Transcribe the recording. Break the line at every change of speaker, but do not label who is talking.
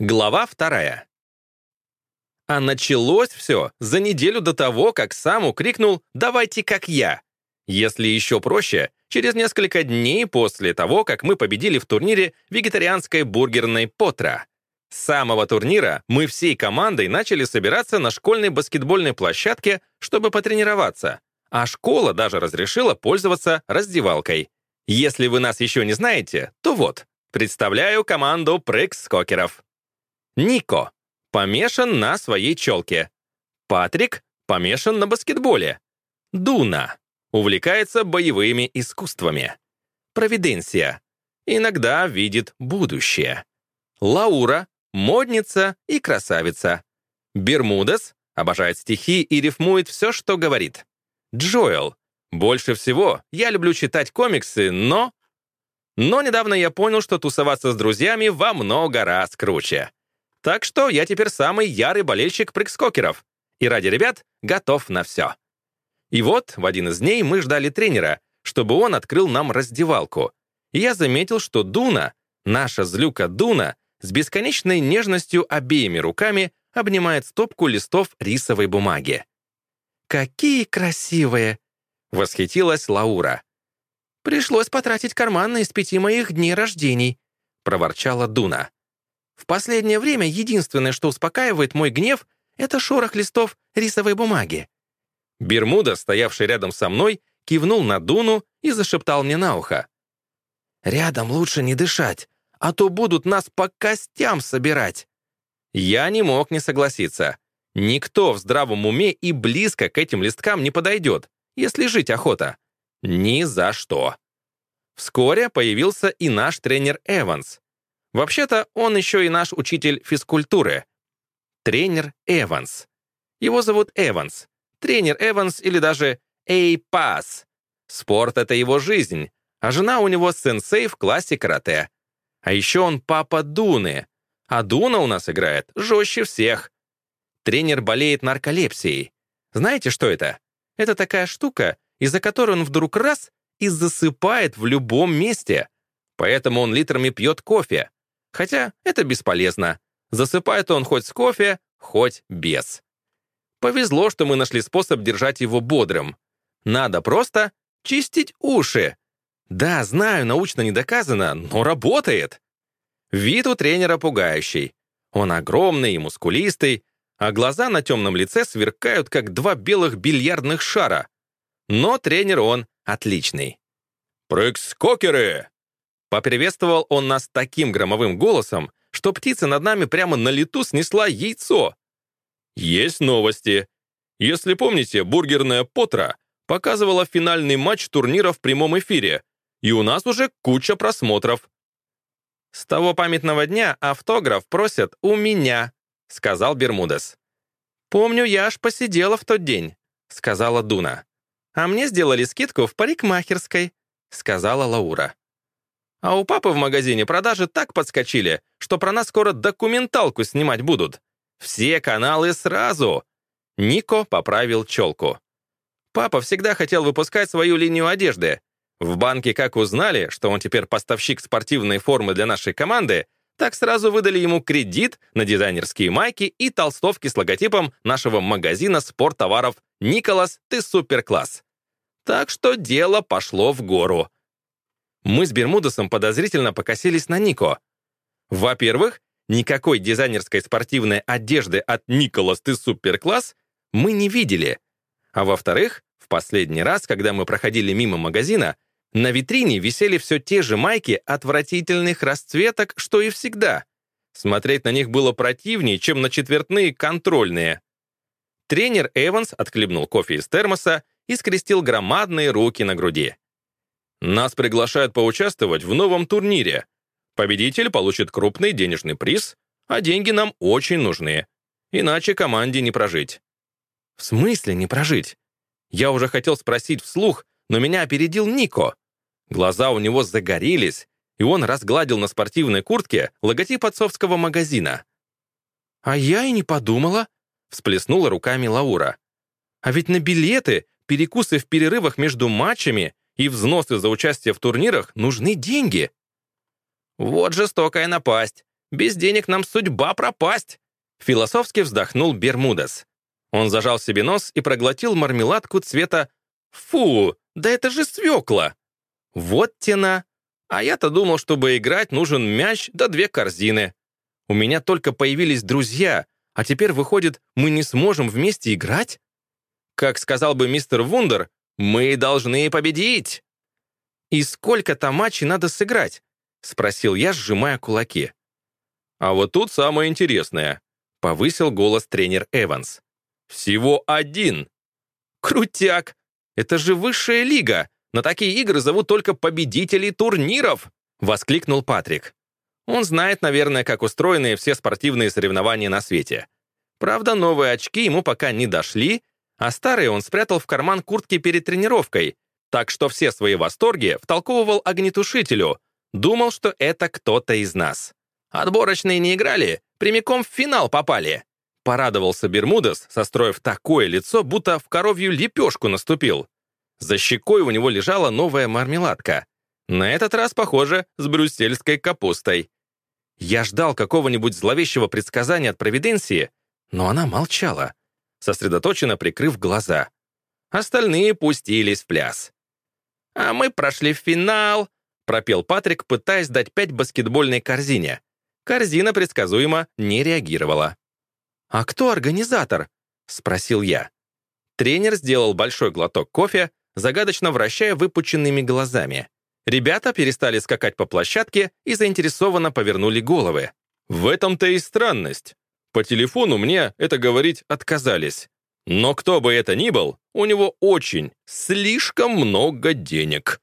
Глава вторая. А началось все за неделю до того, как сам укрикнул «давайте как я». Если еще проще, через несколько дней после того, как мы победили в турнире вегетарианской бургерной «Потра». С самого турнира мы всей командой начали собираться на школьной баскетбольной площадке, чтобы потренироваться, а школа даже разрешила пользоваться раздевалкой. Если вы нас еще не знаете, то вот, представляю команду прыг-скокеров. Нико помешан на своей челке. Патрик помешан на баскетболе. Дуна увлекается боевыми искусствами. Провиденция иногда видит будущее. Лаура — модница и красавица. Бермудес обожает стихи и рифмует все, что говорит. Джоэл. Больше всего я люблю читать комиксы, но... Но недавно я понял, что тусоваться с друзьями во много раз круче. Так что я теперь самый ярый болельщик прыг-скокеров. И ради ребят готов на все. И вот в один из дней мы ждали тренера, чтобы он открыл нам раздевалку. И я заметил, что Дуна, наша злюка Дуна, с бесконечной нежностью обеими руками обнимает стопку листов рисовой бумаги. «Какие красивые!» — восхитилась Лаура. «Пришлось потратить карманы из пяти моих дней рождений», — проворчала Дуна. В последнее время единственное, что успокаивает мой гнев, это шорох листов рисовой бумаги. Бермуда, стоявший рядом со мной, кивнул на Дуну и зашептал мне на ухо. «Рядом лучше не дышать, а то будут нас по костям собирать». Я не мог не согласиться. Никто в здравом уме и близко к этим листкам не подойдет, если жить охота. Ни за что. Вскоре появился и наш тренер Эванс. Вообще-то он еще и наш учитель физкультуры. Тренер Эванс. Его зовут Эванс. Тренер Эванс или даже Эй-Пас. Спорт — это его жизнь, а жена у него сенсей в классе карате. А еще он папа Дуны. А Дуна у нас играет жестче всех. Тренер болеет нарколепсией. Знаете, что это? Это такая штука, из-за которой он вдруг раз и засыпает в любом месте. Поэтому он литрами пьет кофе. Хотя это бесполезно. Засыпает он хоть с кофе, хоть без. Повезло, что мы нашли способ держать его бодрым. Надо просто чистить уши. Да, знаю, научно не доказано, но работает. Вид у тренера пугающий. Он огромный и мускулистый, а глаза на темном лице сверкают, как два белых бильярдных шара. Но тренер он отличный. «Прыг-скокеры!» Поприветствовал он нас таким громовым голосом, что птица над нами прямо на лету снесла яйцо. Есть новости. Если помните, бургерная Потра показывала финальный матч турнира в прямом эфире, и у нас уже куча просмотров. «С того памятного дня автограф просят у меня», — сказал Бермудес. «Помню, я аж посидела в тот день», — сказала Дуна. «А мне сделали скидку в парикмахерской», — сказала Лаура. А у папы в магазине продажи так подскочили, что про нас скоро документалку снимать будут. Все каналы сразу. Нико поправил челку. Папа всегда хотел выпускать свою линию одежды. В банке как узнали, что он теперь поставщик спортивной формы для нашей команды, так сразу выдали ему кредит на дизайнерские майки и толстовки с логотипом нашего магазина спорттоваров «Николас, ты суперкласс». Так что дело пошло в гору. Мы с Бермудесом подозрительно покосились на Нико. Во-первых, никакой дизайнерской спортивной одежды от «Николас, ты суперкласс» мы не видели. А во-вторых, в последний раз, когда мы проходили мимо магазина, на витрине висели все те же майки отвратительных расцветок, что и всегда. Смотреть на них было противнее, чем на четвертные контрольные. Тренер Эванс отхлебнул кофе из термоса и скрестил громадные руки на груди. Нас приглашают поучаствовать в новом турнире. Победитель получит крупный денежный приз, а деньги нам очень нужны. Иначе команде не прожить». «В смысле не прожить?» Я уже хотел спросить вслух, но меня опередил Нико. Глаза у него загорелись, и он разгладил на спортивной куртке логотип отцовского магазина. «А я и не подумала», — всплеснула руками Лаура. «А ведь на билеты, перекусы в перерывах между матчами и взносы за участие в турнирах нужны деньги. Вот жестокая напасть. Без денег нам судьба пропасть!» Философски вздохнул Бермудес. Он зажал себе нос и проглотил мармеладку цвета «Фу, да это же свекла!» «Вот тена! А я-то думал, чтобы играть, нужен мяч да две корзины. У меня только появились друзья, а теперь, выходит, мы не сможем вместе играть?» Как сказал бы мистер Вундер, мы должны победить. «И сколько-то матчей надо сыграть?» — спросил я, сжимая кулаки. «А вот тут самое интересное», — повысил голос тренер Эванс. «Всего один!» «Крутяк! Это же высшая лига! На такие игры зовут только победителей турниров!» — воскликнул Патрик. Он знает, наверное, как устроены все спортивные соревнования на свете. Правда, новые очки ему пока не дошли, а старые он спрятал в карман куртки перед тренировкой, так что все свои восторги втолковывал огнетушителю, думал, что это кто-то из нас. Отборочные не играли, прямиком в финал попали. Порадовался Бермудес, состроив такое лицо, будто в коровью лепешку наступил. За щекой у него лежала новая мармеладка. На этот раз, похоже, с брюссельской капустой. Я ждал какого-нибудь зловещего предсказания от провиденции, но она молчала, сосредоточенно прикрыв глаза. Остальные пустились в пляс. «А мы прошли в финал», — пропел Патрик, пытаясь дать пять баскетбольной корзине. Корзина предсказуемо не реагировала. «А кто организатор?» — спросил я. Тренер сделал большой глоток кофе, загадочно вращая выпученными глазами. Ребята перестали скакать по площадке и заинтересованно повернули головы. В этом-то и странность. По телефону мне это говорить отказались. Но кто бы это ни был, у него очень, слишком много денег.